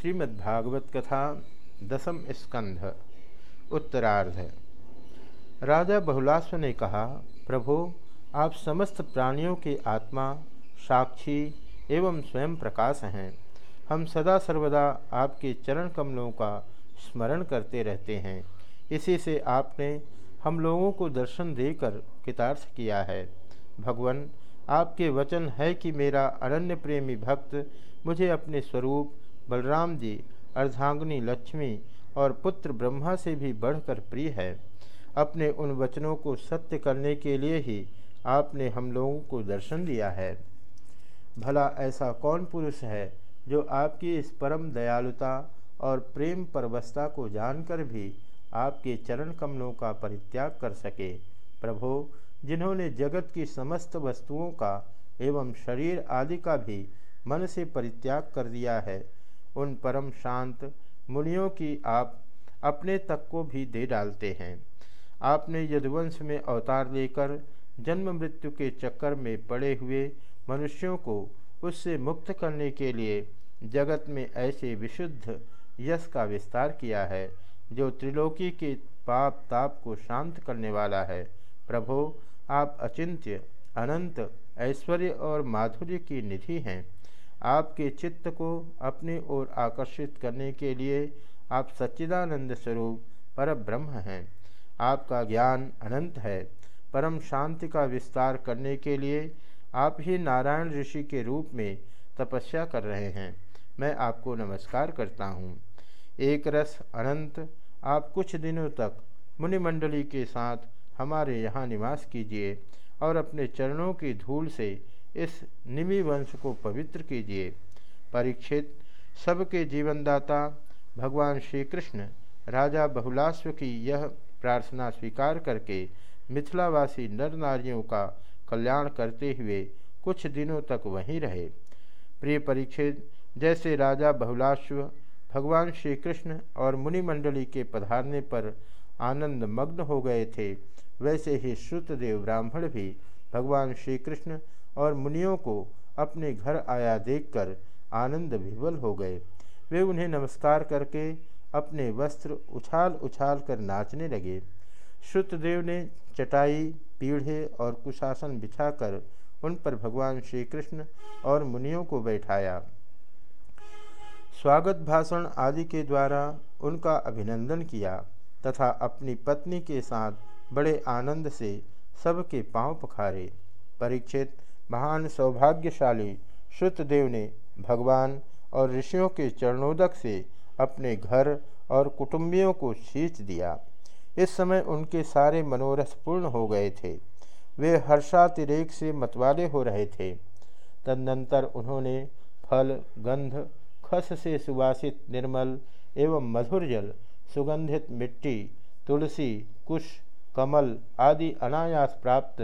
श्रीमद्भागवत कथा दसम स्कंध, उत्तरार्ध। राजा बहुलास्व ने कहा, प्रभु, आप समस्त प्राणियों की आत्मा, साक्षी एवं स्वयं प्रकाश हैं। हम सदा सर्वदा आपके चरण कमलों का स्मरण करते रहते हैं। इसी से आपने हम लोगों को दर्शन देकर कितार्थ किया है। भगवान, आपके वचन है कि मेरा अनन्य प्रेमी भक्त मुझे अपने स्वरूप बलराम जी, अर्धांगनी लक्ष्मी और पुत्र ब्रह्मा से भी बढ़कर प्रिय है। अपने उन वचनों को सत्य करने के लिए ही आपने हम लोगों को दर्शन दिया है। भला ऐसा कौन पुरुष है जो आपकी इस परम दयालुता और प्रेम परवस्था को जानकर भी आपके चरण कमलों का परित्याग कर सके? प्रभो, जिन्होंने जगत की समस्त वस्तुओं का एवं शरीर आदि का भी मन से परित्याग कर दिया है उन परम शांत मुनियों की आप अपने तक को भी दे डालते हैं। आपने यदुवंश में अवतार लेकर जन्म मृत्यु के चक्कर में पड़े हुए मनुष्यों को उससे मुक्त करने के लिए जगत में ऐसे विशुद्ध यश का विस्तार किया है, जो त्रिलोकी के पाप ताप को शांत करने वाला है। प्रभो, आप अचिंत्य, अनंत, ऐश्वर्य और माधुर्य की निधि हैं। आपके चित्त को अपनी ओर आकर्षित करने के लिए आप सच्चिदानंद स्वरूप पर ब्रह्म हैं। आपका ज्ञान अनंत है। परम शांति का विस्तार करने के लिए आप ही नारायण ऋषि के रूप में तपस्या कर रहे हैं। मैं आपको नमस्कार करता हूँ। एक रस अनंत आप कुछ दिनों तक मुनिमंडली के साथ हमारे यहाँ निवास कीजिए और अपने चरणों की धूल से इस निमि वंश को पवित्र कीजिए। परीक्षित, सबके जीवनदाता, भगवान श्री कृष्ण राजा बहुलाश्व की यह प्रार्थना स्वीकार करके मिथिलावासी नर नारियों का कल्याण करते हुए कुछ दिनों तक वहीं रहे। प्रिय परीक्षित, जैसे राजा बहुलाश्व भगवान श्री कृष्ण और मुनिमंडली के पधारने पर आनंद मग्न हो गए थे, वैसे ही श्रुतदेव ब्राह्मण भी भगवान श्री कृष्ण और मुनियों को अपने घर आया देखकर आनंद विवल हो गए। वे उन्हें नमस्कार करके अपने वस्त्र उछाल उछाल कर नाचने लगे। श्रुतदेव ने चटाई, पीढ़े और कुशासन बिछाकर उन पर भगवान श्री कृष्ण और मुनियों को बैठाया। स्वागत भाषण आदि के द्वारा उनका अभिनंदन किया तथा अपनी पत्नी के साथ बड़े आनंद से सबके पाँव पखारे। परीक्षित महान सौभाग्यशाली श्रुतदेव ने भगवान और ऋषियों के चरणोदक से अपने घर और कुटुंबियों को सींच दिया। इस समय उनके सारे मनोरथ पूर्ण हो गए थे। वे हर्षातिरेक से मतवाले हो रहे थे। तदनंतर उन्होंने फल, गंध, खस से सुवासित निर्मल एवं मधुर जल सुगंधित मिट्टी, तुलसी, कुश, कमल आदि अनायास प्राप्त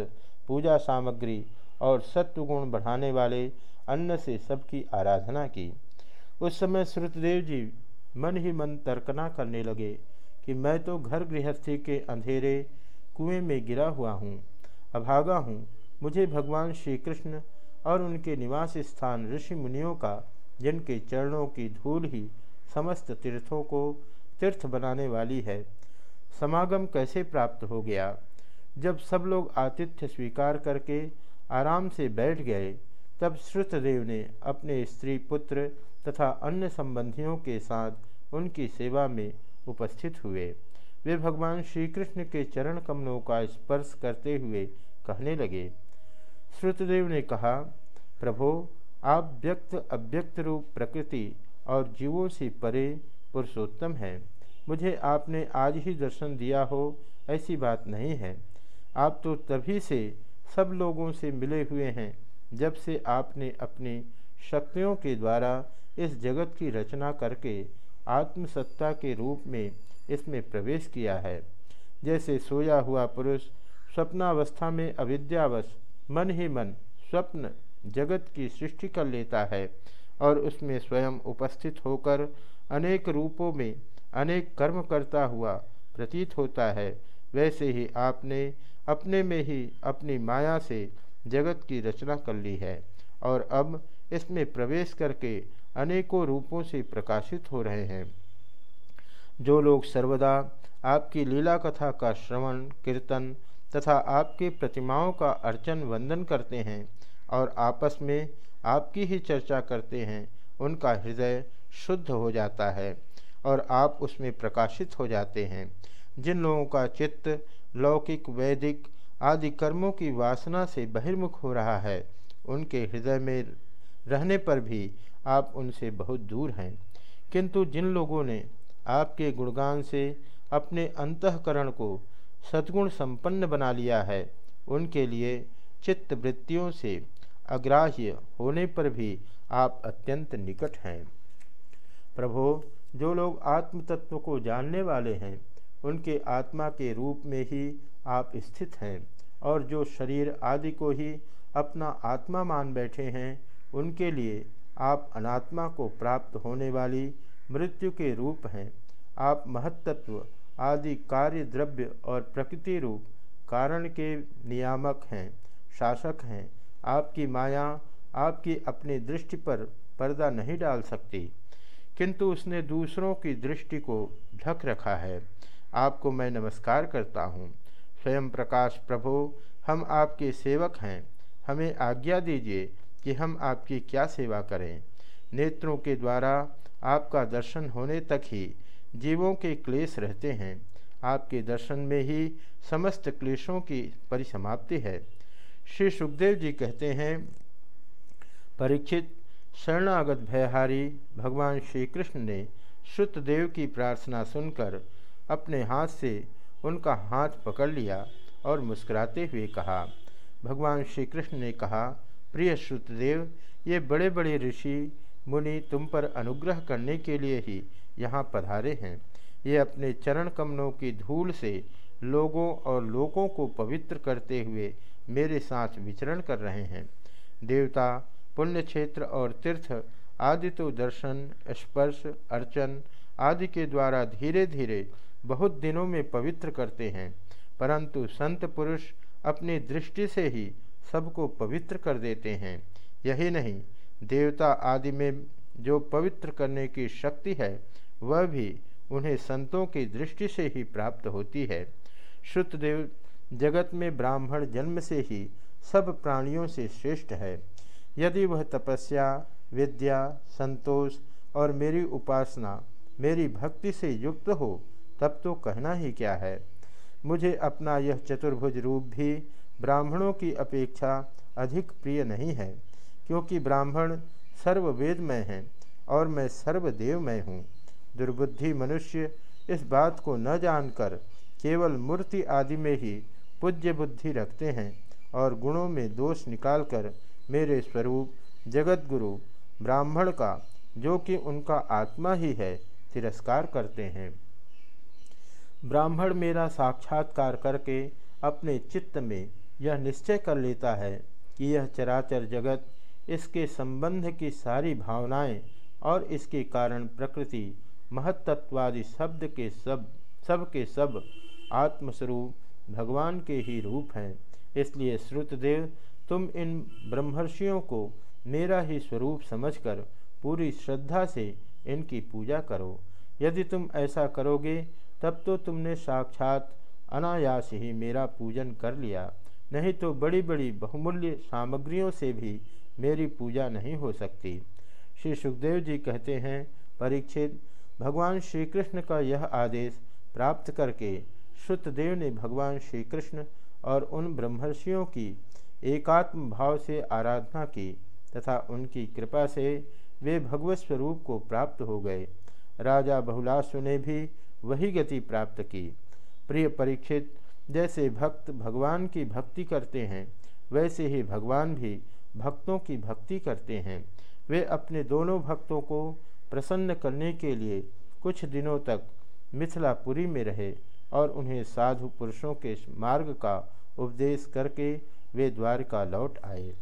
पूजा सामग्री और सत्वगुण बढ़ाने वाले अन्न से सबकी आराधना की। उस समय श्रुतदेव जी मन ही मन तर्कना करने लगे कि मैं तो घर गृहस्थी के अंधेरे कुएँ में गिरा हुआ हूँ, अभागा हूँ। मुझे भगवान श्री कृष्ण और उनके निवास स्थान ऋषि मुनियों का, जिनके चरणों की धूल ही समस्त तीर्थों को तीर्थ बनाने वाली है, समागम कैसे प्राप्त हो गया? जब सब लोग आतिथ्य स्वीकार करके आराम से बैठ गए, तब श्रुतदेव ने अपने स्त्री पुत्र तथा अन्य संबंधियों के साथ उनकी सेवा में उपस्थित हुए। वे भगवान श्री कृष्ण के चरण कमलों का स्पर्श करते हुए कहने लगे। श्रुतदेव ने कहा, प्रभो, आप व्यक्त अव्यक्त रूप प्रकृति और जीवों से परे पुरुषोत्तम हैं। मुझे आपने आज ही दर्शन दिया हो, ऐसी बात नहीं है। आप तो तभी से सब लोगों से मिले हुए हैं, जब से आपने अपनी शक्तियों के द्वारा इस जगत की रचना करके आत्मसत्ता के रूप में इसमें प्रवेश किया है। जैसे सोया हुआ पुरुष स्वप्नावस्था में अविद्यावश मन ही मन स्वप्न जगत की सृष्टि कर लेता है और उसमें स्वयं उपस्थित होकर अनेक रूपों में अनेक कर्म करता हुआ प्रतीत होता है। वैसे ही आपने अपने में ही अपनी माया से जगत की रचना कर ली है और अब इसमें प्रवेश करके अनेकों रूपों से प्रकाशित हो रहे हैं। जो लोग सर्वदा आपकी लीला कथा का श्रवण, कीर्तन तथा आपके प्रतिमाओं का अर्चन, वंदन करते हैं और आपस में आपकी ही चर्चा करते हैं, उनका हृदय शुद्ध हो जाता है और आप उसमें प्रकाशित हो जाते हैं। जिन लोगों का चित्त लौकिक, वैदिक आदि कर्मों की वासना से बहिर्मुख हो रहा है, उनके हृदय में रहने पर भी आप उनसे बहुत दूर हैं। किंतु जिन लोगों ने आपके गुणगान से अपने अंतकरण को सद्गुण संपन्न बना लिया है, उनके लिए चित्त वृत्तियों से अग्राह्य होने पर भी आप अत्यंत निकट हैं। प्रभो, जो लोग आत्म तत्व को जानने वाले हैं उनके आत्मा के रूप में ही आप स्थित हैं और जो शरीर आदि को ही अपना आत्मा मान बैठे हैं, उनके लिए आप अनात्मा को प्राप्त होने वाली मृत्यु के रूप हैं। आप महत्त्व, आदि कार्य द्रव्य और प्रकृति रूप, कारण के नियामक हैं, शासक हैं। आपकी माया आपकी अपनी दृष्टि पर पर्दा नहीं डाल सकती, किंतु उसने दूसरों की दृष्टि को ढक रखा है। आपको मैं नमस्कार करता हूँ। स्वयं प्रकाश प्रभु, हम आपके सेवक हैं। हमें आज्ञा दीजिए कि हम आपकी क्या सेवा करें। नेत्रों के द्वारा आपका दर्शन होने तक ही जीवों के क्लेश रहते हैं। आपके दर्शन में ही समस्त क्लेशों की परिसमाप्ति है। श्री सुखदेव जी कहते हैं, परीक्षित शरणागत भयहारी भगवान श्री कृष्ण ने श्रुतदेव की प्रार्थना सुनकर अपने हाथ से उनका हाथ पकड़ लिया और मुस्कुराते हुए कहा, भगवान श्री कृष्ण ने कहा, प्रिय श्रुतदेव, ये बड़े बड़े ऋषि मुनि तुम पर अनुग्रह करने के लिए ही यहाँ पधारे हैं। ये अपने चरण कमलों की धूल से लोगों और लोगों को पवित्र करते हुए मेरे साथ विचरण कर रहे हैं। देवता, पुण्य क्षेत्र और तीर्थ आदि तो दर्शन, स्पर्श, अर्चन आदि के द्वारा धीरे धीरे बहुत दिनों में पवित्र करते हैं, परंतु संत पुरुष अपनी दृष्टि से ही सबको पवित्र कर देते हैं। यही नहीं, देवता आदि में जो पवित्र करने की शक्ति है, वह भी उन्हें संतों की दृष्टि से ही प्राप्त होती है। श्रुतदेव जगत में ब्राह्मण जन्म से ही सब प्राणियों से श्रेष्ठ है। यदि वह तपस्या, विद्या, संतोष और मेरी उपासना मेरी भक्ति से युक्त हो, तब तो कहना ही क्या है। मुझे अपना यह चतुर्भुज रूप भी ब्राह्मणों की अपेक्षा अधिक प्रिय नहीं है, क्योंकि ब्राह्मण सर्ववेदमय हैं और मैं सर्वदेवमय हूँ। दुर्बुद्धि मनुष्य इस बात को न जानकर केवल मूर्ति आदि में ही पूज्य बुद्धि रखते हैं और गुणों में दोष निकालकर मेरे स्वरूप जगत गुरु ब्राह्मण का, जो कि उनका आत्मा ही है तिरस्कार करते हैं। ब्राह्मण मेरा साक्षात्कार करके अपने चित्त में यह निश्चय कर लेता है कि यह चराचर जगत इसके संबंध की सारी भावनाएँ और इसके कारण प्रकृति महत्त्वादि शब्द के सब सब के सब आत्मस्वरूप भगवान के ही रूप हैं। इसलिए श्रुतदेव, तुम इन ब्रह्मर्षियों को मेरा ही स्वरूप समझकर पूरी श्रद्धा से इनकी पूजा करो। यदि तुम ऐसा करोगे, तब तो तुमने साक्षात अनायास ही मेरा पूजन कर लिया। नहीं तो बड़ी बड़ी बहुमूल्य सामग्रियों से भी मेरी पूजा नहीं हो सकती। श्री सुखदेव जी कहते हैं, परीक्षित, भगवान श्री कृष्ण का यह आदेश प्राप्त करके श्रुतदेव ने भगवान श्री कृष्ण और उन ब्रह्मर्षियों की एकात्म भाव से आराधना की तथा उनकी कृपा से वे भगवत स्वरूप को प्राप्त हो गए। राजा बहुलासु ने भी वही गति प्राप्त की। प्रिय परीक्षित, जैसे भक्त भगवान की भक्ति करते हैं, वैसे ही भगवान भी भक्तों की भक्ति करते हैं। वे अपने दोनों भक्तों को प्रसन्न करने के लिए कुछ दिनों तक मिथिलापुरी में रहे और उन्हें साधु पुरुषों के मार्ग का उपदेश करके वे द्वारका लौट आए।